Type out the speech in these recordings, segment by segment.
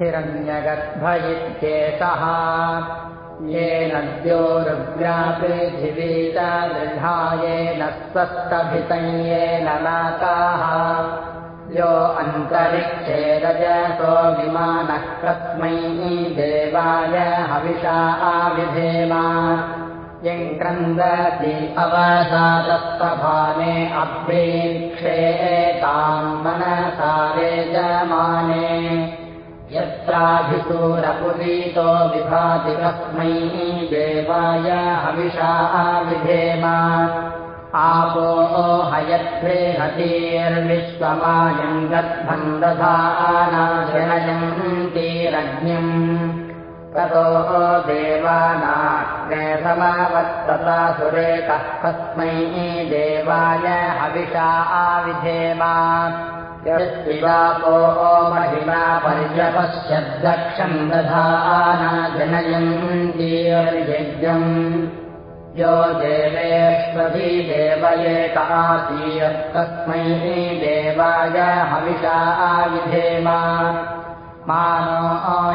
हिरण्यगर्भ इत्येतः येन द्योरुग्रापृथिवी च दृढायेन स्वस्तभितयेन नाकाः। यो अन्तरिक्षे रजसो विमानः कस्मै देवाय हविषा आविधेमा। यङ्क्रन्दति अवसादस्तभाने अभ्येक्षेताम् मनसारे जमाने यत्राभिसूरपुरीतो विभाति कस्मै देवाय हविषा आविधेम आपो हयद्भिहतीर्विश्वमायम् गद्भम् दधानाशयन्तीरज्ञम् ततो देवानाग्ने समावत्तता सुरेकः कस्मै देवाय हविषा आविधेमा यस्विवापो महिमा पर्यपश्यद्दक्षम् दधानाजनयन्तीर्यज्ञम् यो देवेष्वभि देवयेकासीयत्तस्मै देवाय हविषा आयुधेमा। मानो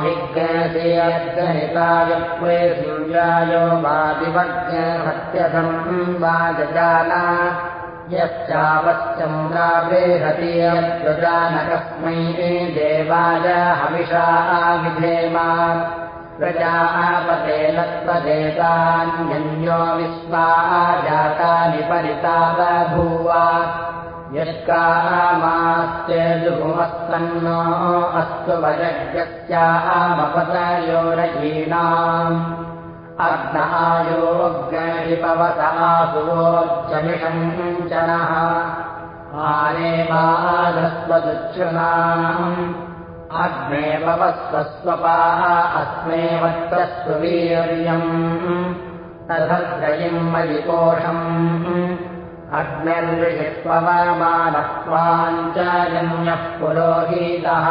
हिग्गणिताय प्रे सूर्यायो वादिवज्ञसत्यसम् वाजजाना यश्चापश्चन्द्रावृहतीयप्रजानकस्मै देवाय हविषा आविधेमा प्रजापतेन त्वदेतान्यो विश्वा जातानि परिता बभूव यत्कामास्त्यजुगुमस्तन्नो अस्तु वजज्ञस्यामपतयोरयीणाम् अग्न आयोग्यरिपवतासुवोच्चमिषम् च नः आने मादस्वदुच्छृणाम् अग्ने पवस्वस्वपाः अस्मे वक्तस्व वीर्यम् तथद्रयिम् मयिकोषम् अग्निर्विषित्वमानत्वाञ्चन्यः पुरोहीतः।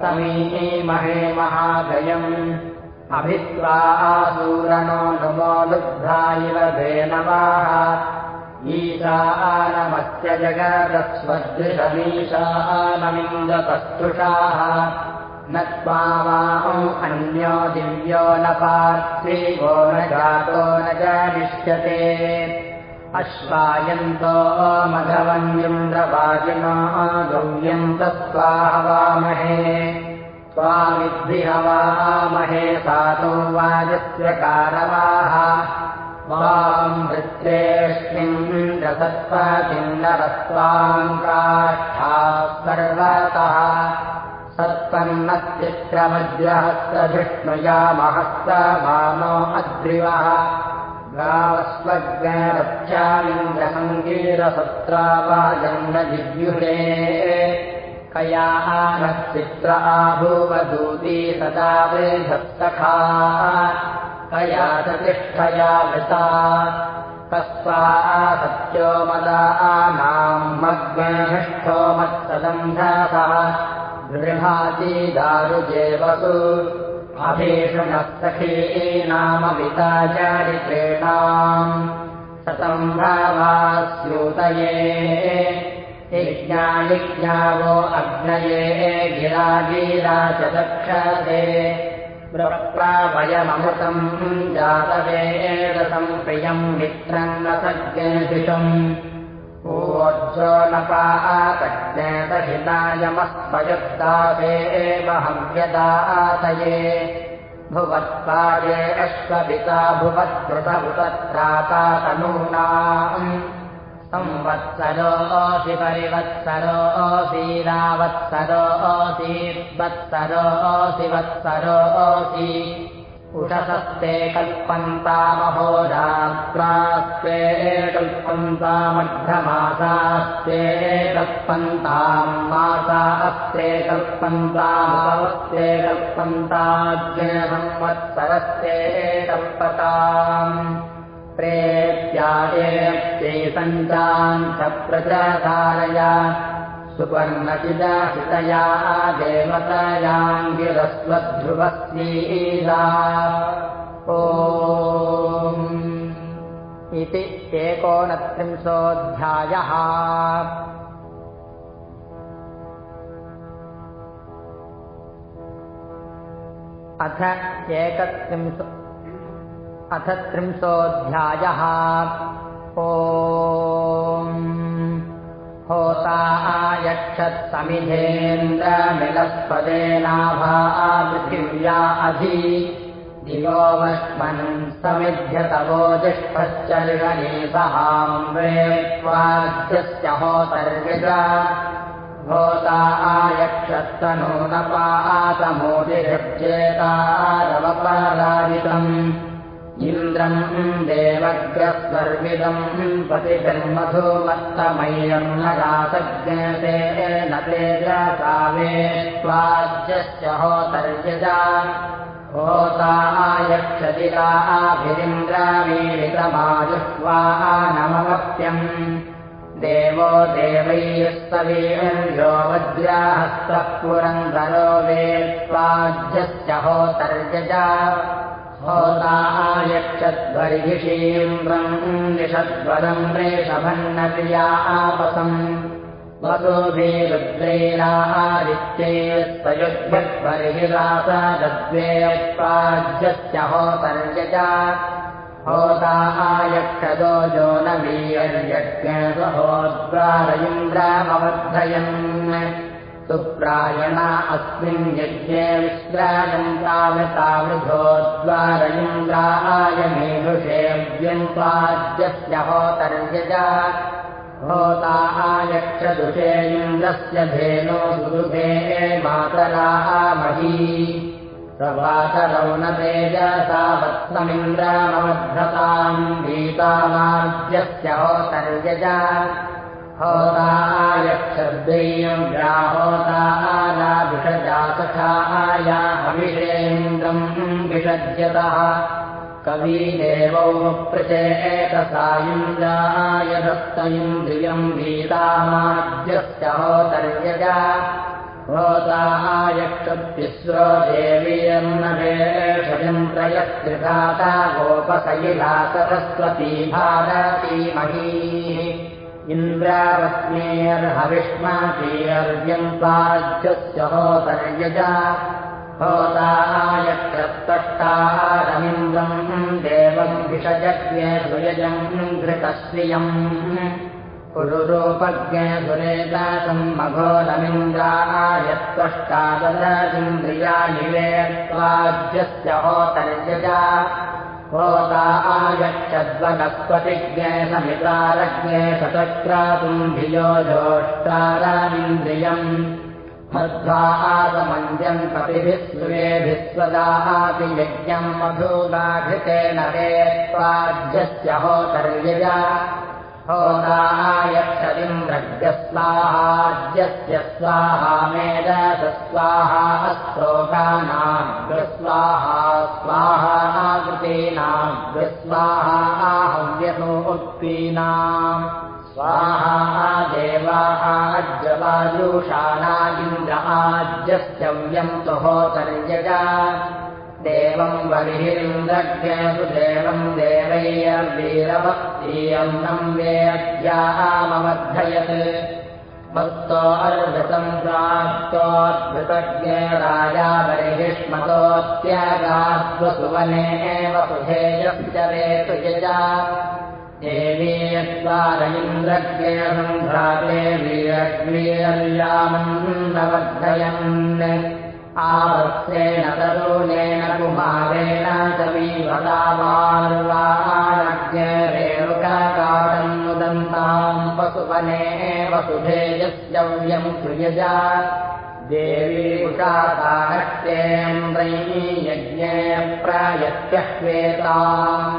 समीमहे महागयम् अभित्वा आसूरनो नुमो लुब्धा इव धेनवाः ईशानमस्य जगदस्वदृशमीशानमिन्दतस्तुषाः न त्वामाहम् अन्यो दिव्यो न पार्थिवो न जातो न जानिष्यते। अश्वायन्तो मघवन्यन्द्रवाजिनो गव्यन्तस्त्वाहवामहे त्वामिद्भिहवामहे सातो वाजस्य कारवाः त्वाम् वृत्रेष्मिन् रसत्त्वचिन्नरस्त्वाम् काष्ठा सर्वतः सत्पन्नचित्रमद्रहस्तधिष्णुयामहस्त मानो अद्रिवः। गावस्वज्ञरक्षामिन्द्रसङ्गीरसत्रावाजन्न जिव्युषे कयाः नः चित्र आभूवदूती सदा वृधत्सखा कया तिष्ठया वृता तस्वा सत्यो मदानाम् मग्निष्ठो मत्सदन्धसः गृहाति दारुजेवसु। अभीषणस्तखीनामविताचारित्रेणाम् सतम् भावास्यूतये यज्ञायिज्ञावो अग्नये गिरागीरा च दक्षते प्रप्रावयममृतम् जातवेदसम् प्रियम् मित्रम् न सज्ञशिषम् ऊर्जो न पातज्ञेतहितायमस्मयुक्तासे महव्यदातये भुवत्पाये अश्वपिता भुवत्कृतभुतत्रातातनूनाम् संवत्सरोऽसि परिवत्सरोऽसीरावत्सरोऽसि वत्सरोऽसि वत्सरोऽसि उषसस्ते कल्पन्तामहोरात्रास्ते कल्पन्तामर्धमासास्ते कल्पन्ताम् मासा अस्ते कल्पन्तामवस्ते कल्पन्ताज्ञसंवत्सरस्ते कल्पताम् च प्रचाधारय सुपर्णचिदाहितया देवतयाङ्गिरस्वध्रुवस्यीला ओ इति एकोनत्रिंशोऽध्यायः। अथ एकत्रिंश अथ त्रिंशोऽध्यायः। ओ होता आयक्षत्समिधेन्द्रमिलस्पदेनाभा पृथिव्या अधि। दिवोवस्मन् समिध्यतवो जिष्ठश्चर्षणीसहाम्रेत्वाद्यस्य होतर्यजा होता आयक्षत्तनो न पातमोदिहृज्येतारवपराजितम् इन्द्रम् देवग्रस्वर्विदम् पतिभिर्मधुमत्तमय्यम् न रासज्ञते न तेजसावे स्वाद्यस्य होतर्यजा। होता आयक्षदिराभिरिन्द्रामीलितमाजुष्वा नमवप्यम् देवो देवैस्तवीर्यो वज्राहस्तः पुरन्दरो वेत्वाज्यस्य होतर्यजा होता आयक्षद्वर्गिषीन्द्रम् निषद्वरम् रेषभन्नप्रिया आपसम् वसुभिरुद्रेणादित्येस्तयुद्भर्हिरासद्वेत्वाज्यस्य होतर्यजा होता आयक्षदो जो न वीर्यज्ञसहोद्वारयिन्द्रामवर्धयन् सुप्रायणा अस्मिन् यज्ञे विश्रायन्तावतावृधोद्वारयिन्द्रायमेधुषेव्यन्त्वाद्यस्य होतर्यजा। होता आयक्षदुषे इन्द्रस्य धेनो सुदुभे मातराः मही प्रभातरौ तेजसा वत्समिन्द्रामवद्धताम् गीतामाद्यस्य होतर्यजा होतायक्षद्वयम् व्याहोताराभिषजासखाया हविषेन्द्रम् विषज्यतः। कवीदेवौ प्रचेतसायुञ्जाय दत्त इन्द्रियम् गीतामाद्यस्य होतर्यजा होतायक्षत्तिस्रो देवीयन्नवेषयन्त्रयस्त्रिघाता गोपसयिला सरस्वती भारतीमही इन्द्रावत्मेर्हविष्मातीर्यन्ताज्यस्य होतर्यजा होतायक्षत्तष्टारमिन्द्रम् देवम् भिषजज्ञे सुयजम् घृतश्रियम् पुरुरूपज्ञे सुरेदासम् मघोरमिन्द्रायत्त्वष्टादशिन्द्रियाणि वेत्त्वाज्यस्य होतर्यजा होता आयक्षद्वनस्पतिज्ञे समितारज्ञे धियो जोष्टारामिन्द्रियम् मध्वा आगमञ्जम् कपिभिः सुरेभिः स्वदापि यज्ञम् मधूगाघृतेन वेत्त्वाज्यस्य होतर्यजा होतायक्षदिन्द्रज्ञस्वाहाज्यस्य स्वाहा मेदस स्वाहा श्लोकानाम् गस्वाहा स्वाहाकृतीनाम् गस्वाहा हव्यसोक्तीनाम् स्वाहा देवाः अज्जवाजुषाणा इन्द्र आज्यस्यव्यम् तु होतर्यजा देवम् बर्हिरिन्द्रज्ञसु देवम् देवैर्वीरभक्तीयम् नम् वेद्यामवर्धयत् भक्तो अर्धतम् प्राप्तोऽद्भुतज्ञ राजा बर्हिष्मतोऽत्यागात्वसुवने एव वेतु यजा। देवी यद्वारयिन्द्रज्ञे सन्ध्राते वीरग्वीरल्यामन्नवर्धयन् आवत्सेन तरूणेन कुमारेण च वीवदावार्वाणज्ञरेणुकाकाटम् नुदन्ताम् वसुवने वसुधेयस्यव्यम् सुयजा देवी उषाकानक्तेन्द्रैः यज्ञे प्रायत्यह्वेताम्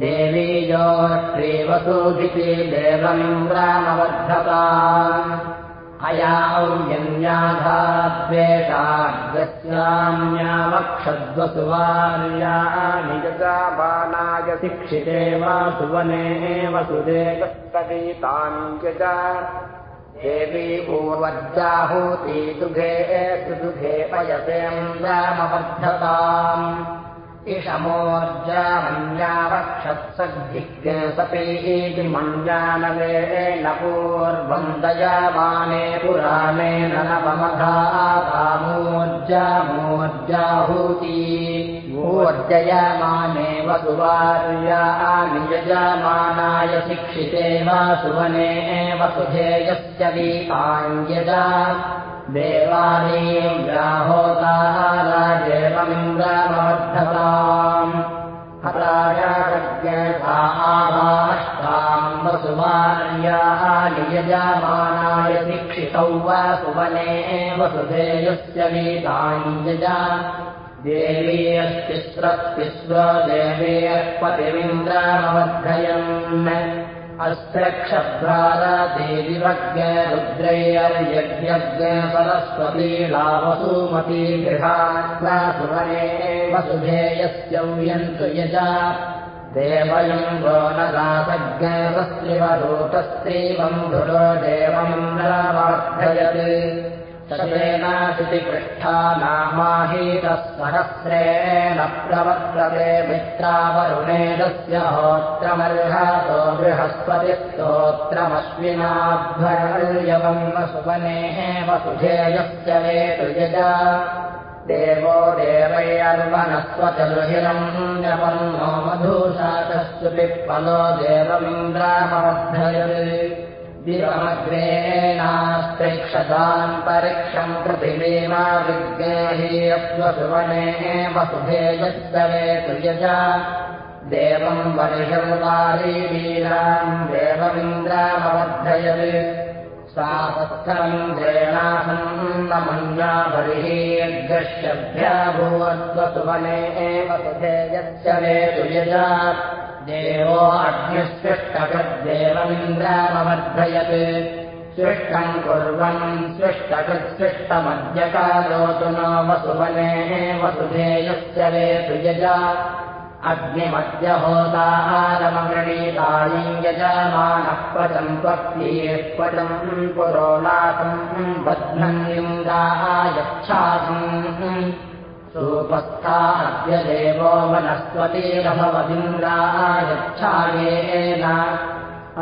देवी यो श्रीवसुधिति देवमिन्द्रामवर्धता अयाौर्यन्याधाद्वेषाद्यस्याम्यावक्षद्वसुवार्या निजता बाणाय शिक्षिते वासुवने वसुदेवस्तवीताञ्जजा देवी पूर्वज्जाहूती सुघे सुदुघे पयसेन्द्रामवर्धताम् इषमोर्जामन्यावक्षत्सद्धिक्यसपीति मञ्जानवेन पूर्वम् दयामाने पुराणेन नवमधातामूर्जामूर्जाहूती ऊर्जयमाने वसुवार्या नियजमानाय शिक्षिते वासुवने वसुधेयस्य वीताञ्जजा देवानीम् राहोताराजेवमिन्द्रमवर्धताम् हतायाज्ञाभाष्टाम् वसुमार्याः नियजामानाय दीक्षितौ वासुवने वसुधेयस्य वीताञ्जजा देवी अस्तिस्रस्तिस्वदेवीयः पतिमिन्द्रमवर्धयन् अस्त्रक्षभ्रादेविवज्ञरुद्रैर्यज्ञ सरस्वती लावसूमती गृहात्मासुवने वसुधेयस्यौयन्तु यजा। देवयम् गो न दासज्ञस्त्रिवरूपस्त्रीबन्धुरो देवमिन्द्रवर्धयत् पृष्ठा नामाहीतः सहस्रेण प्रवर्तते मित्रावरुणेदस्य होत्रमर्हतो बृहस्पतिस्तोत्रमश्विनाभ्यवम् वसुवनेः वसुधेयस्य वेतु देवो देवैर्वनस्वचलुहिरम् जपन्नो मधुशाकस्तुतिपलो देवमिन्द्रामवर्धयत् दिवमग्रेणास्त्रिक्षताम् परिक्षम् पृथिवीमा विज्ञेहीयस्वसुवने वसुधेयस्तवे तुयजा देवम् वर्षम् वारीवीराम् देवमिन्द्रामवर्धयत् सापस्थमिन्द्रेणासन्नमन्या बर्हीर्गश्यभ्याभूवद्वसुवने वसुधेयस्य वे तुयजा देवो अग्निस्पृष्टकृद्देवमिन्द्रामवर्धयत् स्पृष्टम् कुर्वन् स्पृष्टकृत्सृष्टमद्यकालोतु न वसुवने वसुधेयस्य वे सुयजा अग्निमद्यहोदाहारमगृणीतायम् यजमानः पचम् त्वक्तीर्पचम् पुरोलाकम् बध्नन्युङ्गाः यच्छासम् सोपस्थाद्य देवो वनस्पतिरभवदिन्द्रायच्छायेन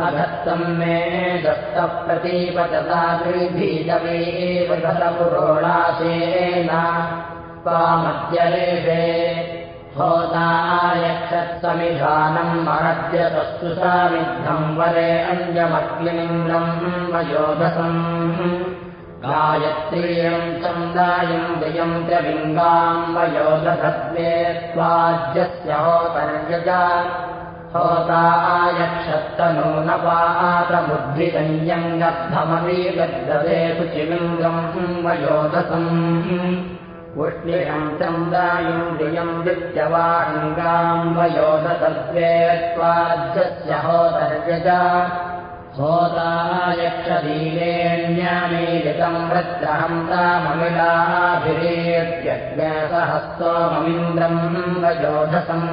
अधत्तम् मे पुरोणाशेन त्वामद्यलेभे होतायक्षत्समिधानम् अनद्य तस्तु सामिद्धम् वरे अञ्जमग्निन्द्रम् वयोधसम् गायत्रीयम् चन्दायम् द्वयम् च लिङ्गाम् वयोदधत्वे त्वाज्यस्य होतर्यजा होतायक्षत्तनो न सुचिलिङ्गम् वयोधसम् उष्णिरम् चन्दायम् द्वयम् विद्यवाङ्गाम् वयोदधत्वे त्वाज्यस्य होतर्यजा होतायक्षदीलेण्यामीलितम् वृत्रहम् राममिलाभिरेत्यज्ञसहस्तोममिन्द्रम् वयोधसम्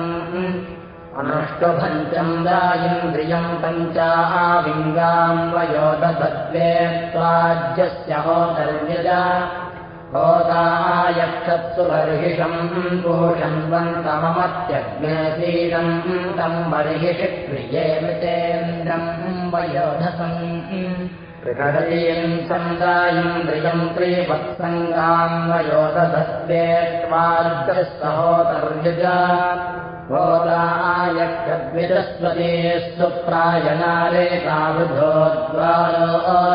अनुष्टुभञ्चम् दायिन्द्रियम् पञ्चाविङ्गाम् वयोधसत्त्वे त्वाज्यस्य होतर्यजा होतायक्षत्सु बर्हिषम् पूषन्वन्तममत्यग्नशीलम् तम् बर्हिषि प्रिये मृतेन्द्रम् सन्दायन्द्रियम् त्रिवत्सङ्गाम् वयोधसत्त्वे त्वार्गसहोतर्यजा होदायक्षद्विरस्वतीस्तु प्रायणारेकावृधोद्वारो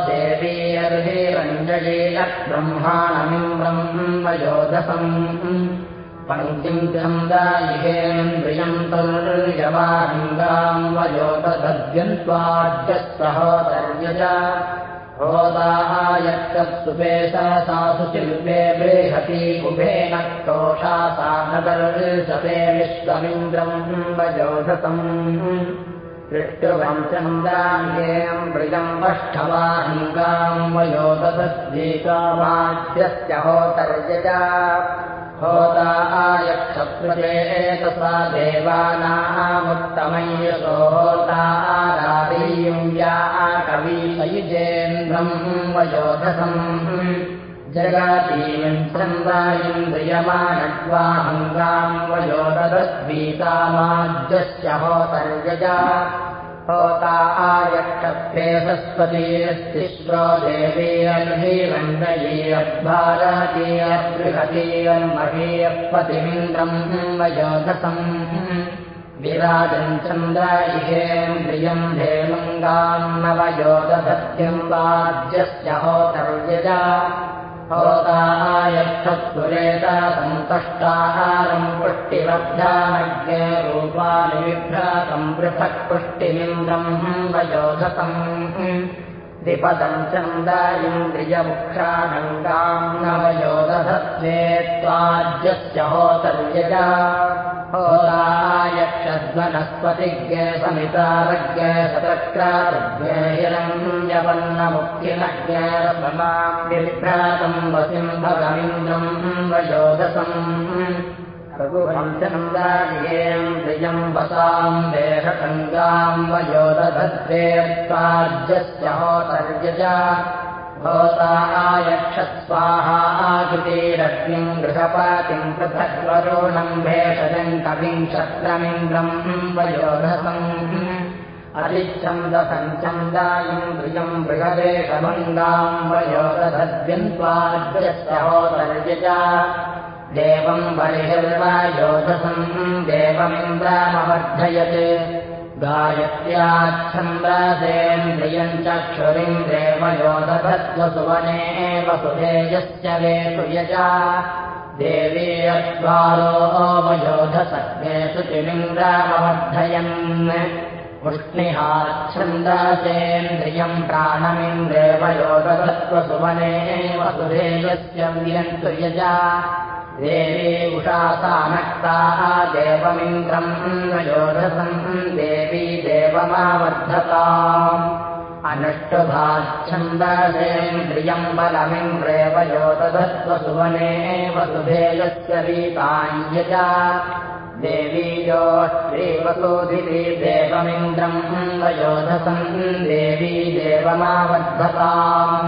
देवीयर्हिरञ्जलीलब्रह्माणमिन्द्रम् वयोधसम् पङ्क्तिम् चन्दायिहेन्द्रियम् तुर्यमानङ्गाम् वयोदधद्यन्त्वाद्यसहोदर्यजा होदायक्षत्सुपेशसासु शिल्पे बृहति उभेन कोषा सा नदर्शते विश्वमिन्द्रम् वयोधसम् ृवंशन्दाङ्गेयम् मृगम् वष्ठवाङ्गाम् वयोदधद्वीकामाद्यस्य होतर्यजा आयक्षप्रजे एतसा देवानामुत्तमय्यसो होतारादीयुम् या कवीशयुजेन्द्रम् वयोधसम् जगातीयम् चन्द्रायन्द्रियमानड्वाहङ्गाम् वयोदस्वीतामाज्यस्य होतर्यजा होता आयक्षत्रे सस्पतीयस्तिश्रो देवीयर्हीरण्डयीयद्भारतीयबृहतीयम् महीयपतिमिन्द्रम् वयोधसम् विराजम् चन्द्रायिहेन्द्रियम् धेनुङ्गाम् नवयोदधत्यम् वाद्यस्य होतर्यजा होतायक्षत्पुरेता सन्तष्टाहारम् विभ्रातम् पृथक् पुष्टिमिन्द्रम् वयोधतम् द्विपदम् चन्दायिन्द्रियमुक्षानङ्गाम् नवयोदधत्वे त्वाज्यस्य होतर्यजा होतायक्षद्वनस्पतिज्ञे समितारज्ञे शतक्रातज्ञे हिरण्यपन्नमुक्तिनज्ञे रसमाम् विभ्रातम् वसिम् भगमिन्द्रम् वयोधसम् रघुवंशनन्दायेन्द्रियम् वसाम् देहकङ्गाम् वयोदधत्वे त्वाज्यस्य होतर्यजा भवतायक्षत्स्वाहा आकृतिरग्निम् गृहपातिम् पृथक्वरोणम् भेषजम् कविम् शत्रमिन्द्रम् वयोधसम् अतिच्छन्दसञ्चन्दायन्द्रियम् बृहदेशभङ्गाम् वयोदधद्विन्त्वाद्यस्य होतर्यजा देवम् बलिहिर्वायोधसम् देवमिन्द्रामवर्धयते गायत्र्याच्छन्द्रासेन्द्रियम् चक्षुरिन्द्रेव योदधत्वसुवने वसुधेयस्य वेतु यजा। देवी अद्वारो वयोधसत्ये शुचिमिन्द्रामवर्धयन् उष्णिहाच्छन्द्रासेन्द्रियम् प्राणमिन्द्रेव योदधत्वसुवने वसुधेयस्य व्यन्तु यजा देवी उषासानक्ताः देवमिन्द्रम् वयोधसम् देवी देवमावर्धताम् अनुष्टुभाच्छन्दसेन्द्रियम् बलमिन्द्रेव योदधत्वसुवने वसुधेयस्य वीताञ्यजा देवी योऽश्रीवसोधिति देवमिन्द्रम् वयोधसम् देवी देवमावर्धताम्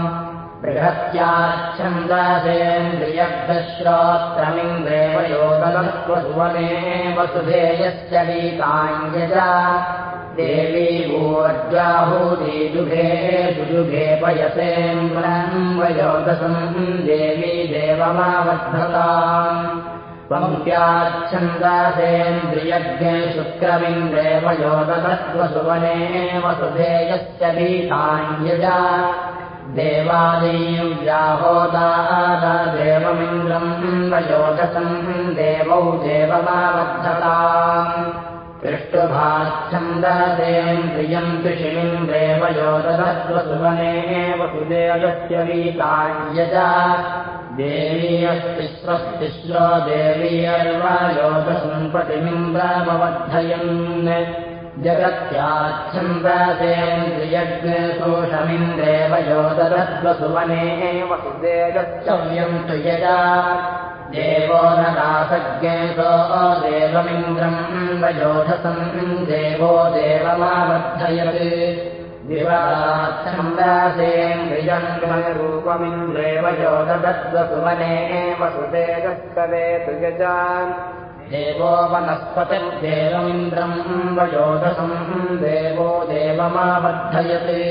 बृहत्याच्छन्दसेन्द्रियब्धश्रोत्रमिन्द्रेव योगलत्वसुवने वसुधेयस्य वीताञ्जजा देवी भूर्जाहूतिजुघे जुजुघे पयसेन्द्रम् वयोदसम् देवी देवमावर्धताम् पङ्क्त्याच्छन्दासेन्द्रियज्ञे शुक्रमिन्द्रेव योगतत्वसुवने वसुधेयस्य वीताञ्जजा देवादीव्याहोदादेवमिन्द्रम् वयोगसम् देवौ देवमावर्धताम्। पृष्टुभाच्छन्दसेन्द्रियम् कृषिमिन्द्रेव योदधत्वसुवने वसुदेवस्य वीताञ्जजा देवी अस्ति स्वस्तिश्रो वसुदेवश्चव्यम् तु यजा देवो न दासज्ञेतो देवमिन्द्रम् वयोधसम् देवो देवमावर्धयत् दिवदाच्छन्द्रासेन्द्रियङ्गमरूपमिन्द्रेव योदधत्वसुवने वसुदेवस्तवेतु यजा देवो वनस्पतिर्देवमिन्द्रम् वयोधसम् देवो देवमावर्धयते।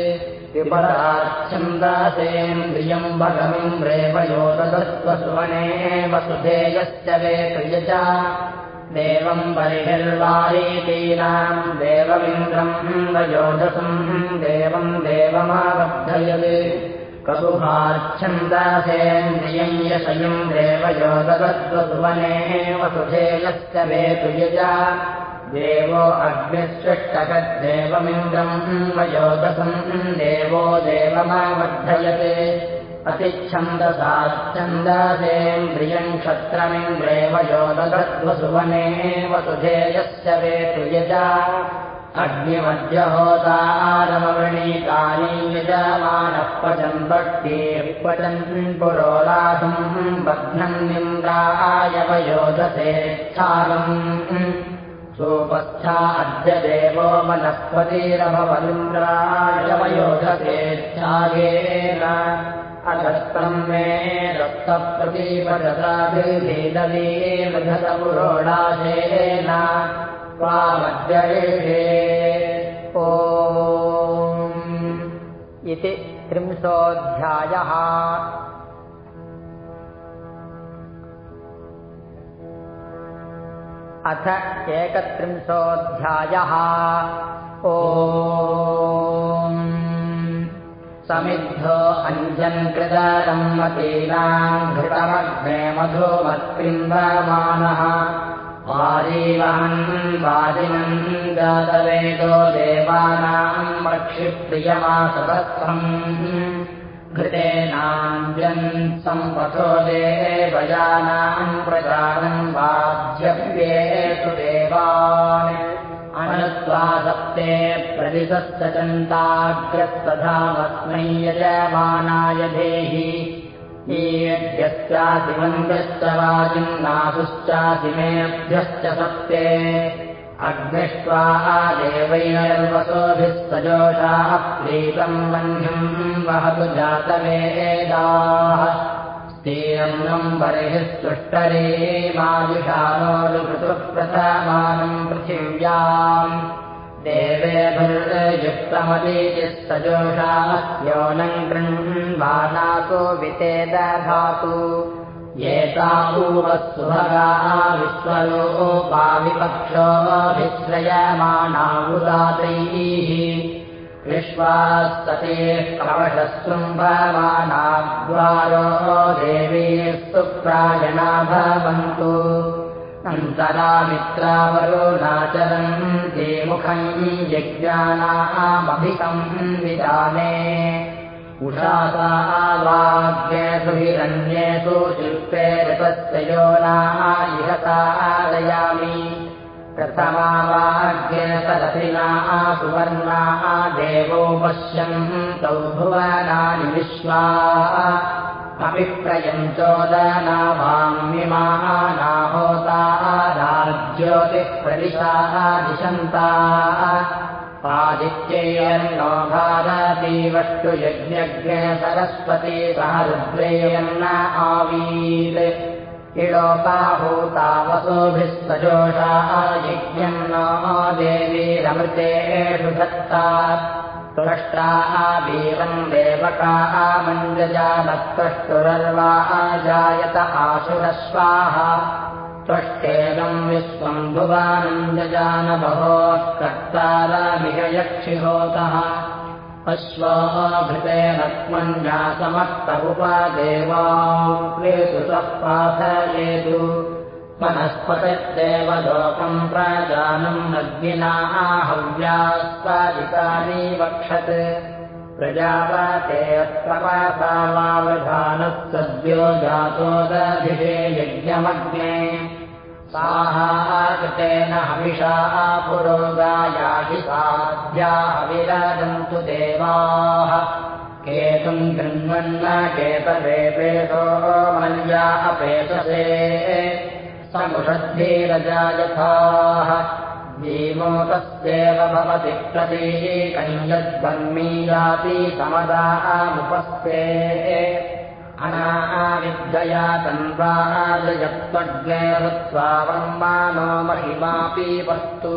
विपदाच्छन्दासेन्द्रियम् भगमिन्द्रेव योदधत्वसुवने वसुधेयश्च वेतयजा देवम् बलिहिर्वारीतीनाम् देवमिन्द्रम् वयोधसम् देवम् देवमावर्धयते कपुभाच्छन्दासेन्द्रियम् यशयम् देवयोगतत्वसुवने वसुधेयश्च वेतु यजा। देवो अग्निसृष्टकद्देवमिन्द्रम् वयोगसम् देवो देवमावर्धयते। अतिच्छन्दसाच्छन्दासेन्द्रियम् क्षत्रमिन्द्रेव वसुधेयश्च वेतु यजा अग्निमध्यहोतारमवृणीकानि यजमानः पचन् भक्तिः पचन् पुरोलासम् बध्नन् निन्द्रायवयोधसेच्छालम् सोपस्था अद्य देवो वनस्पतिरभवलिन्द्रायवयोधसेच्छायेन अधस्तम् मे दत्तप्रतीपशताभिर्भेदवे मृधतपुरोडाशेन ओ इति त्रिंशोऽध्यायः। अथ एकत्रिंशोऽध्यायः। ओ समिद्धो अञ्जन्कृतरम् मतीनाम् घृतमग्ने मधुमत्पिम्बमानः वाजिनम् जातवेदो देवानाम् पक्षिप्रियमासतस्थम् घृतेनाञ्जन् सम्पथो देवयानाम् प्रजानम् वाज्यव्येषु देवान्। अनत्वा सप्ते प्रतिशस्तचन्ताग्रस्तधामस्मै यजमानाय देहि वाजिन्नासुश्चासिमेभ्यश्च सत्ये अग्निष्ट्वा देवैरल्वसोभिः सजोषाः प्रीतम् वह्निम् वहतु जातवेदाः स्तीरम् बर्हिः सुष्टरे माजुषानोरुप्रथमानम् पृथिव्याम् देवेभिर्युक्तमतीतिः सजोषास्योनम् गृह्वानासो वितेदधातु एतापूवत्सुभगाः विश्वयोपाविपक्षोऽभिश्रयमाणावुदातैः विश्वास्ततेः कवशशृम्भमानाद्वारो देवीः सुप्रायणा भवन्तु अन्तरामित्रावरुणाचरन्ति मुखम् यज्ञानामभिकम् विधाने उषासावाग्नेषु हिरण्येषु शिल्पे ऋतस्य योनाः इहतादयामि प्रथमावाग्नेतरथिनाः सुवर्णाः देवो पश्यन्तौ भुवनानि विश्वा राज्योतिप्रदिशाः दिशन्ताः आदित्येयन्नो भारतीवष्टु यज्ञज्ञे सरस्वती सह रुद्रेयन्न आवीत्। इडोपाहूतावसोभिः सजोषाः यज्ञम् नो देवीरमृतेषु दत्ता त्वष्ट्राः वीरम् देवकाः मञ्जजालत्वष्टुरर्वा जायत आशुरश्वाः त्वष्टेदम् विश्वम् भुवानम् जजानबहोः कर्तारमिह यक्षिहोतः अश्वाभृतेन त्वञ्जासमत्तमुपादेवाप्रेतु सः पाथयेतु वनस्पतिर्देव लोकम् प्राजानम् नद्विनाः हव्यास्वादिकानि वक्षत् प्रजापते प्रपातावावधानः सद्यो जातोदधिषे यज्ञमग्ने साहाकृतेन हविषाः पुरोगायाहि साध्याविरदन्तु देवाः। केतुम् गृह्णन्न केतवेपेतो मल्या अपेतसे। समुषद्धीरजायथाः जीमोतस्येव भवति प्रतीकञ्जद्बन्मीयाति समदामुपस्थे अनाविद्यया तन्वाजयत्वज्ञे हृत्वावम्मानो महिमापि वस्तु।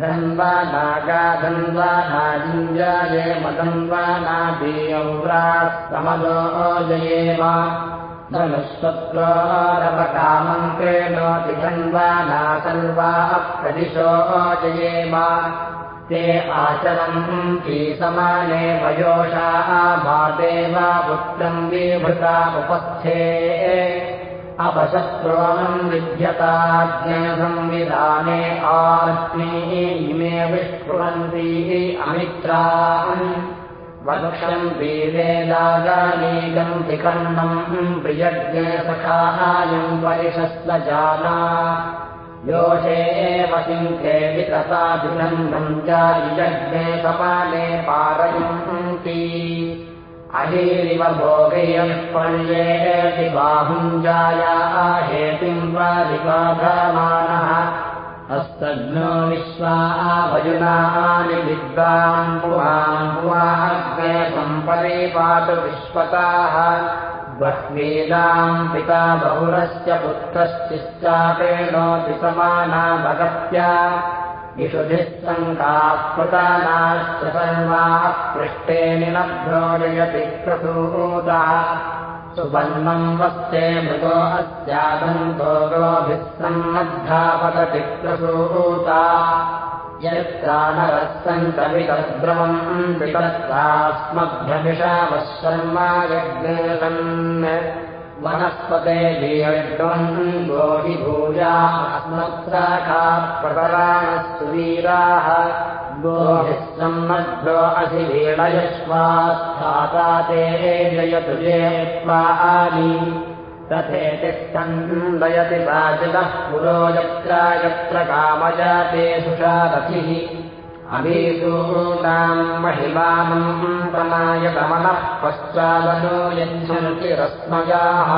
धन्वा नागा धन्वा नाजिञ्जाये मदन्वा नादीयौराः समदो जयेम धनुष्वत्वारवकामन्त्रेणोति धन्वा नासल्वा प्रदिशो जयेम ते आचरन्ति समाने वयोषाः मादेव पुत्रम् विभृतामुपस्थे अपशत्रोणम् विद्यताज्ञसंविधाने आत्मीः इमे विष्कुवन्ति अमित्रान् वक्षम् वीरेदागानीकम् त्रिकर्णम् प्रियज्ञे सखायम् परिशस्वजाना योषे एव चिन्ते वितसाभिनन्दम् जायिजज्ञे सपाले पारयन्ति। अहीरिव भोगयः पर्येति बाहुञ्जाया हेतिम् वारिपाधमानः विश्वाभजुनानि विद्वान् पुमान् पुमाग्ने सम्पदे पातु विश्वताः। बह्वीनाम् पिता बहुरस्य पुत्रश्चिश्चापेणोति समाना भगत्या। इषुभिः सङ्कात्कृतानाश्च सर्वाः पृष्ठे निनभ्रोजयति प्रसूतः सुवर्णम् वस्ते मृगो अस्यादन्तो गोभिः सन्नद्धापतति प्रसूता। यत्प्राणरः सन्तवितद्रवम् वनस्पते वीरम् गोहि भूया अस्मत्साखा प्रतराणः सुवीराः गोभिः सम्मद्भ्यो असि वीणयश्वास्थाता ते जयतु जेत्वा आनि तथेतिष्ठन्दयति वाचितः पुरो यत्र यत्र कामजाते सुषारथिः। अभीसूनाम् महिमानम् तनायतमनः पश्चादनो यच्छन्ति रश्मयाः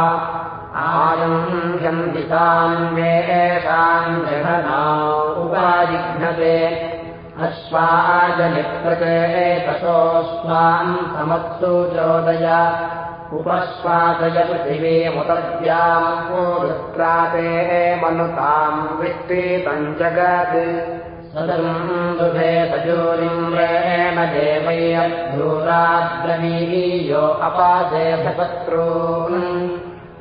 ह्यन्दितान् वेषाम् जघना उपाजिघ्नते अश्वाजनिप्रके तशोऽश्वान् समत्सु चोदय। उपश्वासय पृथिवीमुतद्याम् पूरुत्राते मनुताम् वित्तीतम् जगत् सदन्दुभे सजोरिन्द्रेण देवैरब्धूराद्रवीयो अपासे भशत्रून्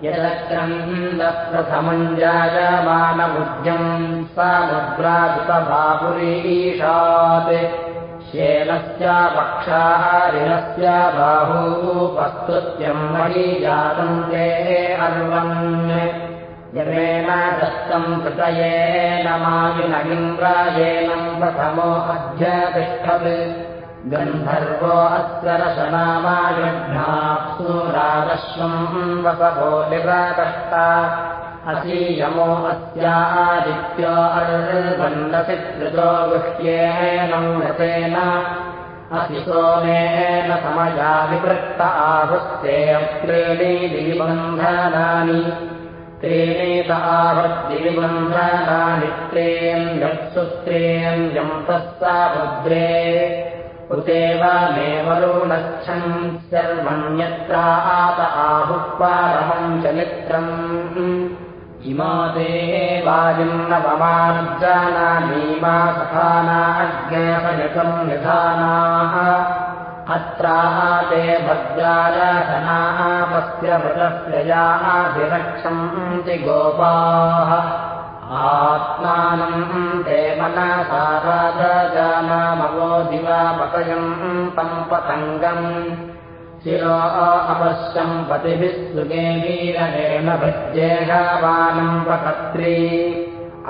यदक्रन्दप्रथमम् जायमानबुद्ध्यम् सा मुद्रादितभापुरीशात् श्येनस्य पक्षारिणस्य बाहूपस्तुत्यम् मयि जातम् ते अर्वन्। यमेन दत्तम् कृतयेन मायुनगिन्द्रायेनम् प्रथमो अध्यतिष्ठत् गन्धर्वो अस्य रशनामायुघ्नाप्सूरादश्वम् वसवो निराकष्टा असीयमो अस्यादित्यो अर्वन्दसि त्रितो गुह्येनम् रतेन असि सोमेन समया विवृत्त आहुस्ते त्रीणि दिबन्धनानि त्रीणि तावद्दिबन्धनानि त्रेन्द्यत्सु त्रेन्द्यम् तस्सा बुद्रे उतेव मे वरुणच्छन् सर्वण्यत्रा आत आहुः पारमम् चलित्रम् इमा ते वायुम् नवमानुजानानीमा सखाना अज्ञापयकम् निधानाः अत्राते भद्राराधनाः पस्य मृतस्ययाभिरक्षन्ति गोपाः आत्मानम् ते मनसा राजानामवो दिवापतयम् तम् पतङ्गम्। शिरो अपश्यम् पतिभिः सुगे वीरहेण भज्येषावानम् पतत्री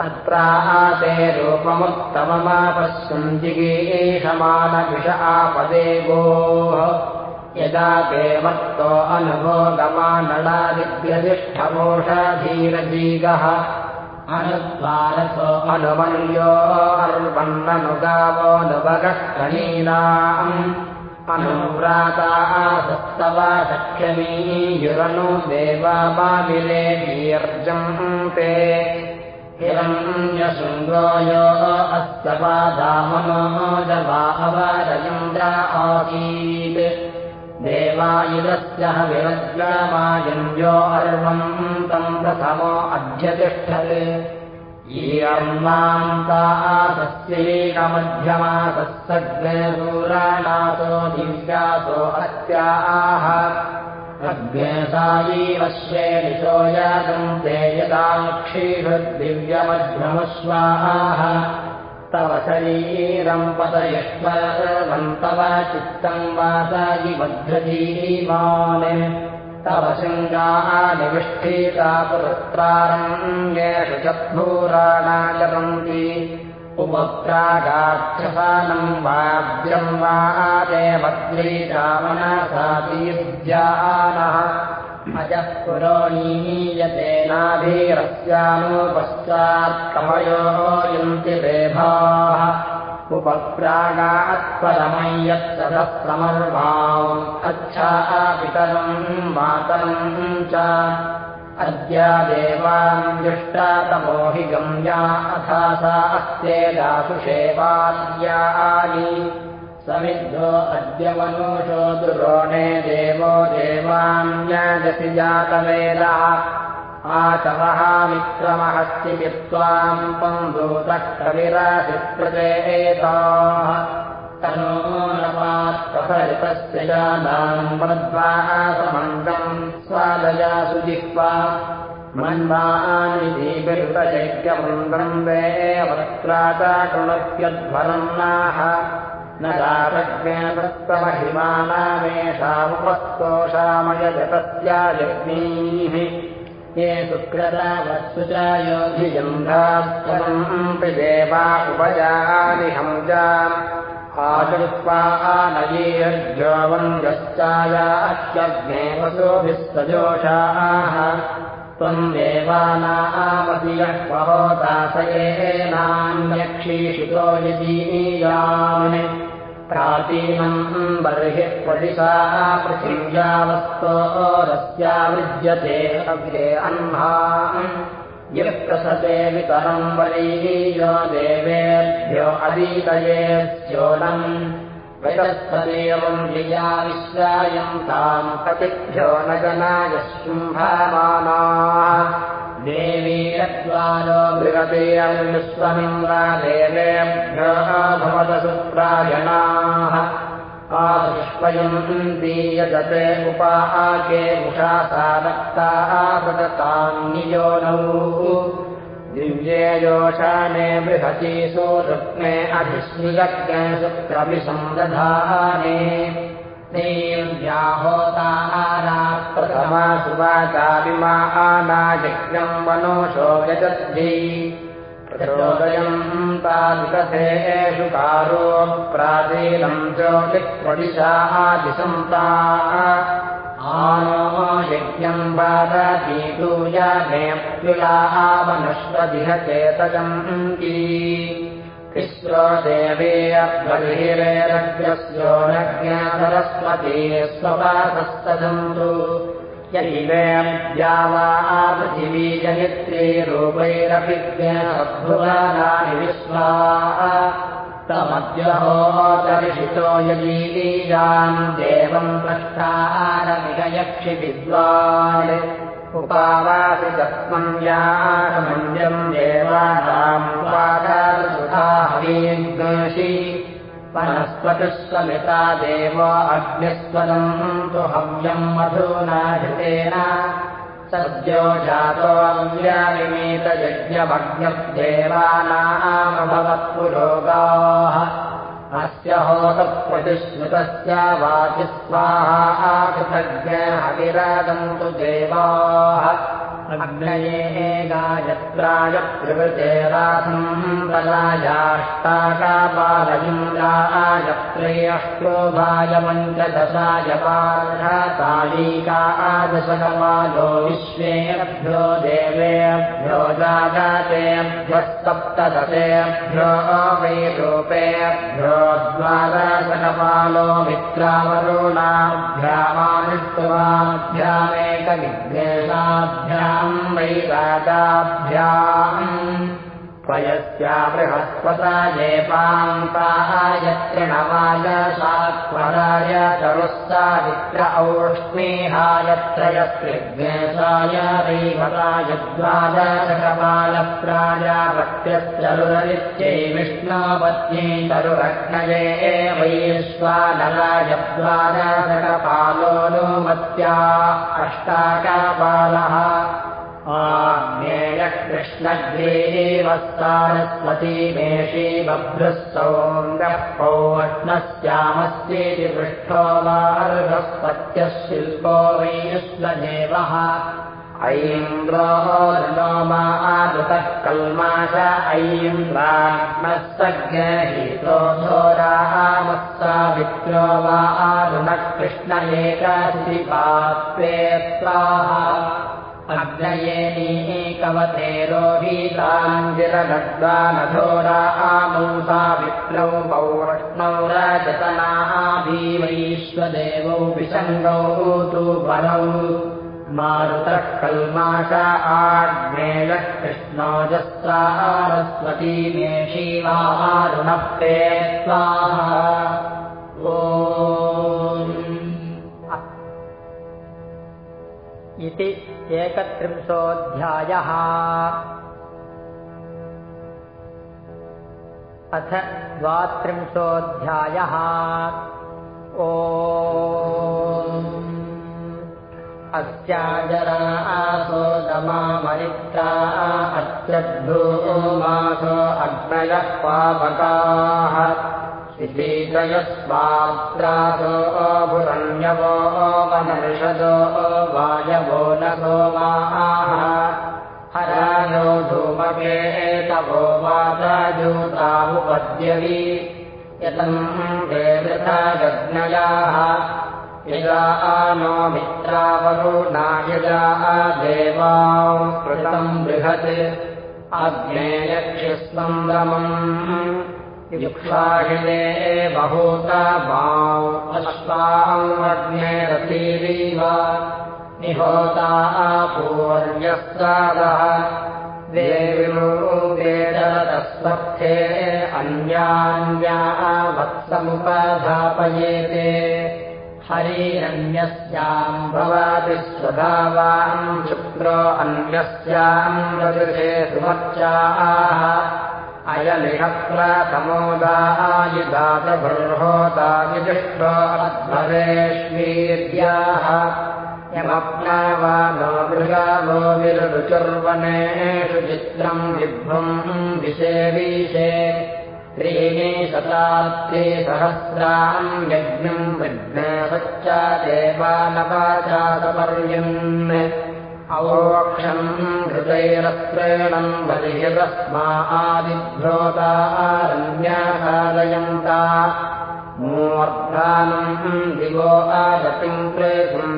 अत्राते रूपमुत्तममापश्यम् जिगीषमानविष आपदे गोः यदा ते वक्तो अनुभोगमानडादिग्रजिष्ठमोषधीरजीगः अनुद्वारसो अनुमल्यो अर्वन्ननुगावो नुवगष्टनीनाम् अनुव्रातास्तवा सख्यमीयुरनु देवाबामिले वीर्जम् ते। हिरण्यशृङ्गो यो अस्य पादामनो जवा अवरयन्द्रा आसीत् देवायुधस्य विरज्यमायम् यो अर्वम् तम् प्रथमो अध्यतिष्ठत्। ईयर्मान्तासस्यैकमध्यमासः दिव्यासो अस्याः अग्नेसायीवश्ये दिशो यागम् ते यदाक्षीषद्दिव्यमध्यमश्वाः तव शरीरम् पतयश्वन्तव चित्तम् वासायि मध्यजीवान् तव शृङ्गानिविष्ठीता पुरस्त्रारम् येषु चत्भूराणाचरन्ति उपप्रागाक्षसानम् वाद्यम् वा देवद्रीचामनसातीर्जानः अजः पुरोणीयते नाभीरस्यानुपश्चात्कमयो यन्ति रेभाः उपप्रागात्परमय्यत्सहस्रमर्वाम् अच्छा पितरम् मातरम् च। अद्या देवान् जुष्टातमोहि गम्या अथा सा अस्त्येदासुषेवाद्यानि समिद्धो अद्य मनुषो दुरोणे देवो देवान्यजसि जातवेदः। आचमः विक्रमहस्ति वित्त्वाम् पन्दूतः कविरासि प्रचेताः तनोनपात्प्रफलितस्य जानाम् वद्वाः समन्तम् स्वादयासु जिह्वा। मन्वानिधिविरुतयज्ञवृन्दम् वे वक्त्राचाटुणप्यध्वरन्नाः न जातज्ञातस्तमहिमानामेषामुपस्तोषामयजतस्याजग्नीः ये शुक्रदावत्सु च योधिजन्धास्तम् देवा उपजानिहंजा आचुत्वा आनयीर्जोवञ्जश्चायाह्यग्ने वसोभिः सजोषाः त्वम् देवानामपि यः पहोदासयेनान्यक्षीषितो यदीयान् प्राचीनम् बर्हि प्रदिशा पृथिव्यावस्तोरस्या विद्यते अग्रे अह्ना यः प्रसते वितरम् वरीयो देवेभ्यो अदीतये लिया विश्रायम् ताम् पतिभ्यो न जनाय शुम्भमाना देवी यद्वारो बृहतीयविश्वमिन्द्रा देवेभ्यो भवदसुप्रायणाः आपुष्पयम् दीयजते उपाके उषा सा दत्ताः सदतान्नियोनौ दिव्ये योषाणे बृहतीसु रुक्मे अधिश्नियज्ञे शुक्रभिसंदधाने देव्याहोतारा प्रथमा सुवाचा विमानायज्ञम् वनोषो यजद्धि प्रचोदयम् तादिकथेषु कारो प्राचीनम् ज्योतिप्रदिशादिशन्ता आनो यज्ञम् वादीतूयमेऽप्युलावनश्वदिह चेतजन्ती तिस्रो देवे अब्बर्हिरेरग्रस्यो नज्ञासरस्वती स्वपासस्तजन्तु यैवेद्या वा पृथिवी जनित्री रूपैरपि ज्ञाभुवानानि विश्वा। यजीयाम् देवम् प्रष्टारमिह यक्षि विद्वान्। उपावासि तत्त्वम् यामञ्जम् देवानाम् वादासुधाहवीग्नसि वनस्पतिः स्वमिता देवो अग्निस्वनम् तु हव्यम् मधूना हृतेन सद्यो जातोऽव्यानिमेतयज्ञमग्न्यदेवानामभवत्पुरोगाः अस्य होतप्रतिश्रुतस्य वाचि स्वाहा कृतज्ञहविरागन्तु देवाः अग्नये गायत्राय प्रवृतेरासम् बलायाष्टाकाबालयुञ्जाय त्रयष्टोभाय पञ्चदशाय पार्हतालीका दशकपालो विश्वेभ्यो देवेभ्यो जातेभ्यस्तप्तदशेभ्यो वैरूपेभ्यो द्वादशकपालो मित्रावरुणाभ्यामानुष्टवाभ्यामेकविद्वेषाभ्याम् वैरागाभ्याम् त्वयस्या बृहस्पताये पान्ताय तृणवाय सात्वराय तरुस्सावित्र औष्णीहाय त्रयस्त्रिग्नेशाय दैवताय द्वादशकपालप्राजापत्यश्चरुररित्यै विष्णोपत्यै तरुरग्नये वैश्वानराय द्वादशकपालोऽनुमत्या अष्टाकपालः आज्ञेयः कृष्णग्रीवस्तारस्वती मेषी सौन्द्रः पौष्णस्यामस्येति पृष्ठो वार्हस्पत्यः शिल्पो वैयुष्वदेवः ऐन्द्रो ऋणोमादुतः कल्माश ऐन्द्रात्मस्तज्ञहितो धोरामस्सावित्रो वा आरुणः कृष्ण एकादशि पात्वे स्वाहा अग्नयेनीकवतेरोहीताञ्जिरगद्वानधोरा आमौसा विप्रौ पौष्णौ रजतनाभीवैश्वदेवौ विषङ्गौ तु परौ मारुतः कल्माष आग्नेयः कृष्णोजस्वारस्वती मे शिवारुणः ते स्वाहा ओ इति एकत्रिंशोऽध्यायः। अथ द्वात्रिंशोऽध्यायः। ओ अस्याजरा आसो दमामरित्रा अत्यद्भ्रू मासो अग्नयः पावकाः शीतयस्वात्रासो अभुरण्यवो वनर्षदो वायवो न धूमके तवो वातजूतामुपद्यवि। यतम् ते वृथा यज्ञयाः। यजा नो मित्रावरुणा यजा देवा कृतम् बृहत्। अग्नेयक्षिस्वन्द्रमम् युक्ष्वाहिने बहूता अश्वाङ्ग्ने रथीरीव निहोता पूर्यस्तादः देविवेदरतस्वर्थे अन्यान्या वत्समुपधापयेते हरिरन्यस्याम् भवति स्वभावाम् शुक्रो अन्यस्याम् ददृशे सुमर्चाः अयलिह प्रथमोदायुधातबृहोदायुजिष्टो अध्वरेष्वीर्याः यमप्नावानो मृगावो विरुचुर्वनेषु चित्रम् विभ्रम् विषेवीशे त्रीणि शताब्दे सहस्राम् यज्ञम् विघ्नेश्च देवानवाचातपर्यन् अवोक्षम् हृदयरस्त्रेणम् बलिहितस्मा आदिभ्रोतारण्यासादयन्ता मूर्धानम् दिवो आगतिम्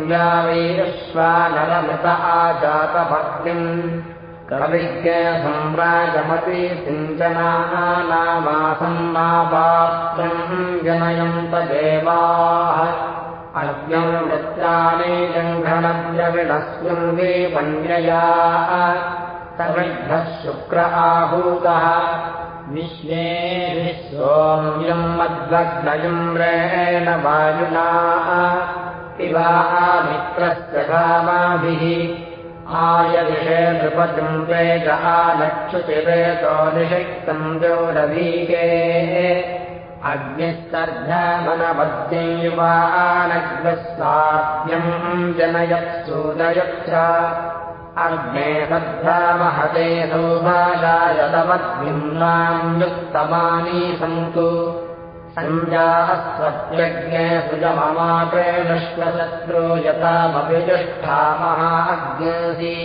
प्रेतुम् या वैश्वानरमृत आजातभक्तिम् कविज्ञसम्राजमपि सिञ्चनानामासन्नापात्रम् जनयन्त देवाः। वृत्राणि जङ्घनद्रविणस्यम् विपन्ययाः समिद्धः शुक्र आहूतः विश्वे विश्वोऽयम् मद्भग्नयुम्रेण वायुना मित्रस्य कामाभिः वेद आलक्षुतिरेतो निषिक्तम् द्योरवीके अग्निस्तर्धमनवद्यैवानग्रस्ताभ्यम् जनयत्सूदयच्छ अग्ने सद्धामहते सौभागायतवद्भिन्नाम् युक्तमानी सन्तु सञ्जास्वत्यज्ञे सुजममाप्रेणश्वशत्रो यतामपि जुष्ठामः अग्नेसि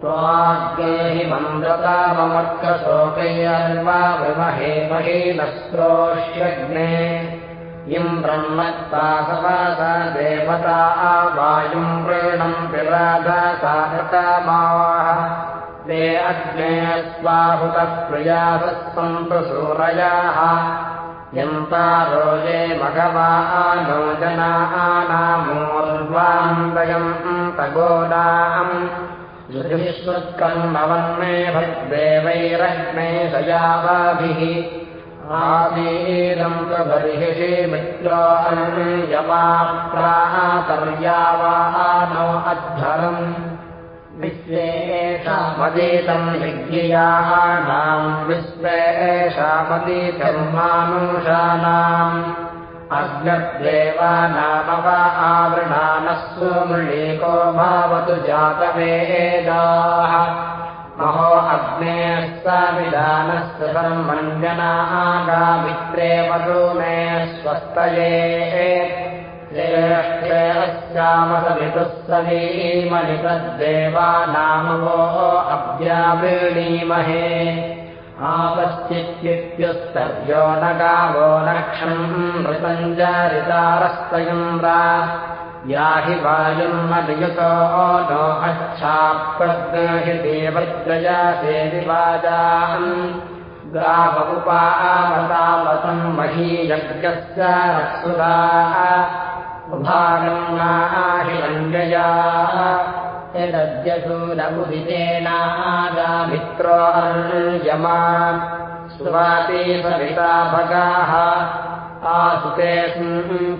त्वाग्ने हि मन्द्रताममर्कशोकैर्वा विमहे महीनस्त्रोष्यग्ने इम् ब्रह्मत्ता सवासा देवता वायुम् प्रेणम् विराधसाहृतमाः ते अग्ने स्वाहुतः प्रियासः सन्तु सूरयाः नो जनानामूर्वान्दयम् तगोदाम्। युधिष्वत्कर्मवन्मे भद्देवैरग्ने सयावाभिः आसीदम् प्रबर्हिषि मित्रो अन्यमाप्रातर्यावानो अध्वरम् विश्वेषामदीतम् यज्ञयानाम् विश्वेषामदीतर्मानुषाणाम् अग्नद्देवानामव आवृणानः सोमृळीको भावतु जातवेदाः महो अग्नेः सविधानस्य सर्वञ्जनागामित्रे वधूमे स्वस्तये श्रेष्ठे अस्यामसमितुः सवीमनितद्देवानामवो अभ्यावृणीमहे। आपश्चित्युस्तर्यो न गावो नक्षम् मृतञ्जरितारस्तयम् वा याहि वायुन्मलियुतो नो अच्छाप्रद्गहि देवत्रया सेविवाजाम् गाव उपावतावतम् महीयज्ञस्य सुधा उभागम् नाहिरञ्जया मित्रो अर्यमा सुवाती सविता भगाः। आसुते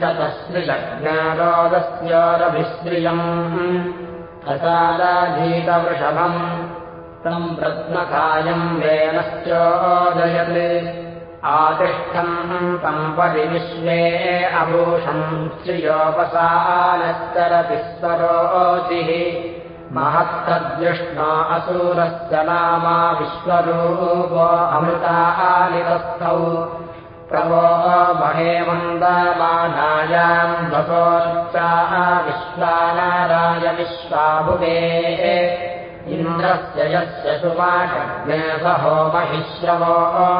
ततश्रिलग्नारोदस्योरभिश्रियम् प्रसादाधीतवृषभम् तम् रत्नकायम् वेनश्चोदयते आतिष्ठम् तम् परिविश्वे अभूषम् श्रियोपसानश्चरति स्वरोचिः महत्तद्विष्णो असूरस्य नामा विश्वरूपो अमृतानितस्थौ प्रभो महे मन्दमानायाम् भगोच्चाः विश्वानाराय विश्वाभुवे इन्द्रस्य यस्य सुवाषज्ञसहो महिश्रवो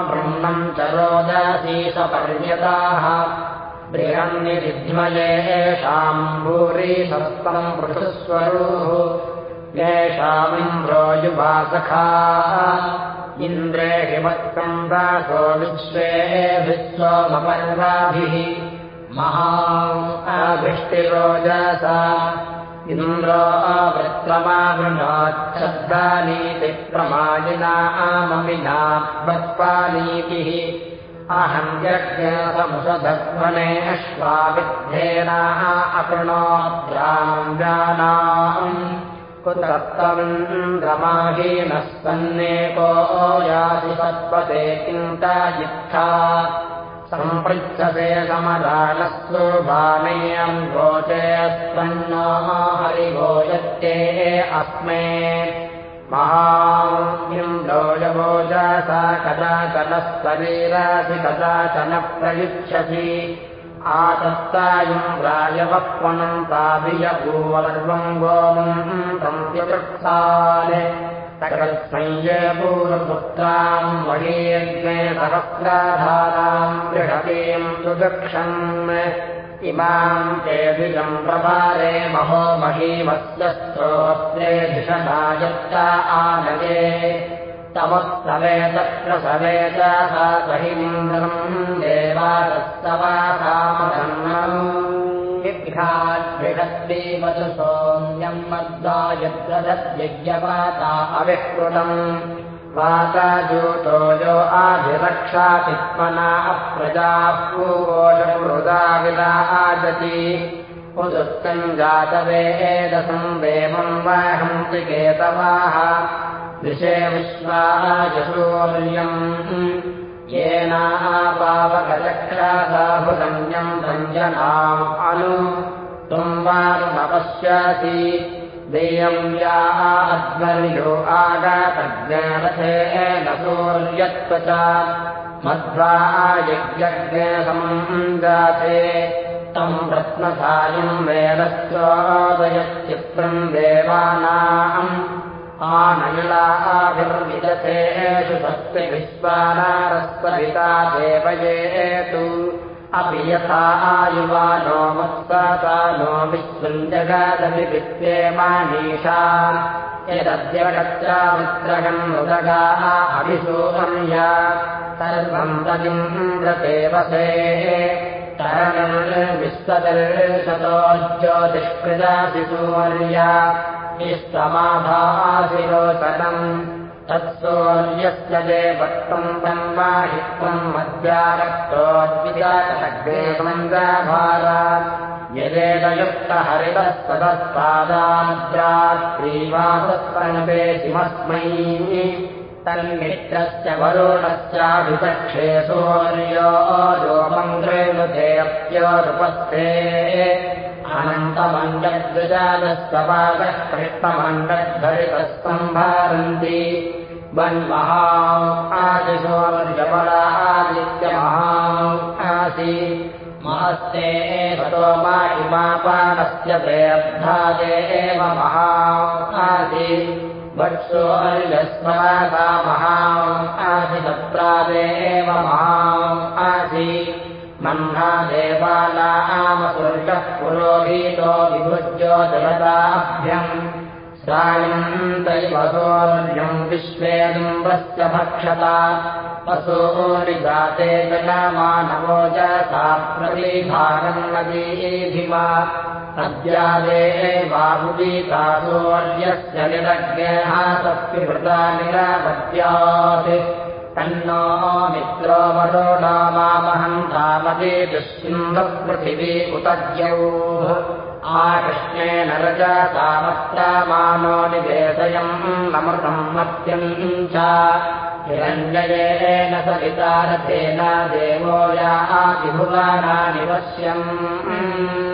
बृह्मम् च रोदसीशपर्यताः बृहन्निधिध्मयेषाम् भूरि सस्तम् पृथुस्वरूः येषामिन्द्रो युवासखा इन्द्रे हिमत्कम् दासो विश्वे विश्वमपर्वाभिः अभिष्टिरोजसा इन्द्रो वृत्तमावृणाच्छब्दानीति प्रमाणिना आममिना वत्पानीतिः अहम् यज्ञसमुषधध्वने अश्वाविद्धेनाः अकृणोद्राम् जानाम् कुतत्तमिन्द्रमाहीनः सन्नेको याति सत्पते चिन्ताजित्था सम्पृच्छसे समदानस्तु बाणीयम् गोचेऽस्पन्नो हरिभोजत्ये अस्मे महायवोजसा कदाचनस्तरीरासि कदाचन प्रयुच्छसि आतत्तायुम् रायवक्वनम् ताभियपूर्वम् गोमम् तम् सकत्संयपूर्वपुत्राम् वहीयज्ञे सहस्राधाराम् बृहतीम् सुदक्षन् इमाम् प्रभारे महो महीमस्य स्तोत्रे धिषदायत्ता आनये तमुत्सवेतप्रसवेत सा सहिन्द्रम् देवादस्तवासामधन्नम् ृषत्रीवतु सोम्यम् मद्वायद्रदद्यज्ञपाता अविकृतम् वाताजूतो यो आभिरक्षातित्मना अप्रजाः पूवोषमृदा विराजति पुदुत्तम् जातवेदसम् देवम् वाहन्ति केतवाः दिशे विश्वाजसूर्यम् येनापावकचक्षासाभुरन्यम् रञ्जनाम् अनु। तुम्बारुमपश्यासि देयम् या अध्वर्यो सूर्यत्वच। मध्वा यज्ञसमम् जाते तम् रत्नसायम् वेदश्चोदयश्चित्रम् देवानाम् आनयिलाभिर्विदथेषु भक्तिविश्वानारस्वहिता देवयेतु अपि यथा मत्साता नो विस्वञ्जगादपि विद्येमानीषा यदद्यवगत्रामित्रगम् मृदगाः अभिसूर्या सर्वम् तदिन्द्रदेवसे। तरणविश्वदर्शतो ज्योतिष्कृदासि सूर्या इष्टमाभासिरोचनम् तत्सौर्यस्य देवत्वम् तन्वाहित्वम् मध्यारक्तोद्विजातग्रेमङ्गाभारा यदेदयुक्तहरितः सदस्तादाद्रात्रीवासत्प्रणपेशिमस्मै तन्मित्रस्य वरुणस्याभिचक्षे सूर्यो रोमम् रेणुते अप्योरुपस्थे अनन्तमण्डद्विजालस्तपादः कृष्णमण्डद्धरितस्तम्भारन्ति वन्महा आदिशोर्यबला आदित्यमहा आसि महस्ते एतो मा इमापानस्य तेऽब्धादे एव महा आसि वत्सो अर्यस्मरागा महा आदिदप्रादेव महा आसि मह्ना देवानामसुर्गः पुरोहितो विभुज्यो जगदाभ्यम् सायन्तैवसोर्यम् विश्वेदुम्बस्य भक्षता। वसोरिजाते जनामानवो जसा प्रतिभागम् अद्यादे निरज्ञातस्विभृता निरापत्यात् तन्नो मित्रो वरो नामामहम् तामदे दुःसिंहपृथिवी उतज्यौः आकृष्णेन रजा तामत्रामानो निवेशयम् अमृतम् मत्यम् च हिरञ्जयेन सविता रथेन देवो या आदिभुवानानि पश्यम्